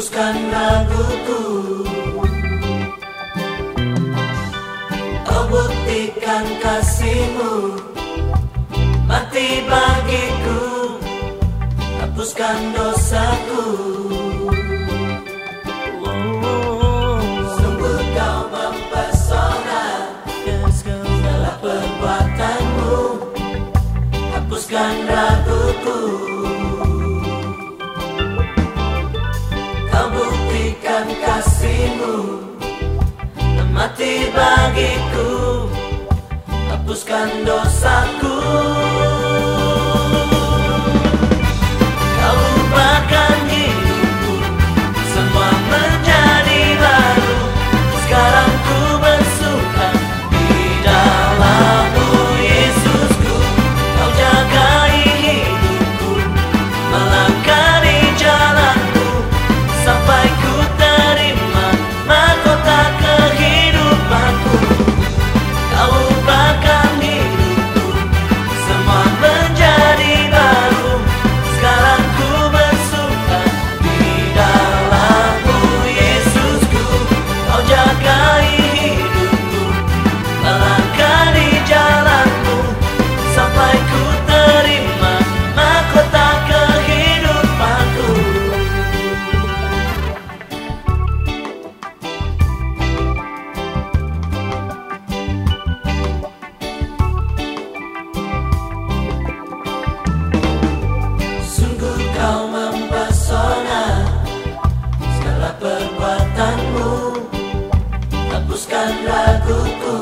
hapuskan raguku. Oh buktikan kasihmu. Mati bagiku. Hapuskan dosaku. Sungguh kau mempesona Segala perbuatanmu. Hapuskan raguku kasihmu. Mati bagiku Hapuskan dosaku hapuskan raguku